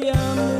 Yeah.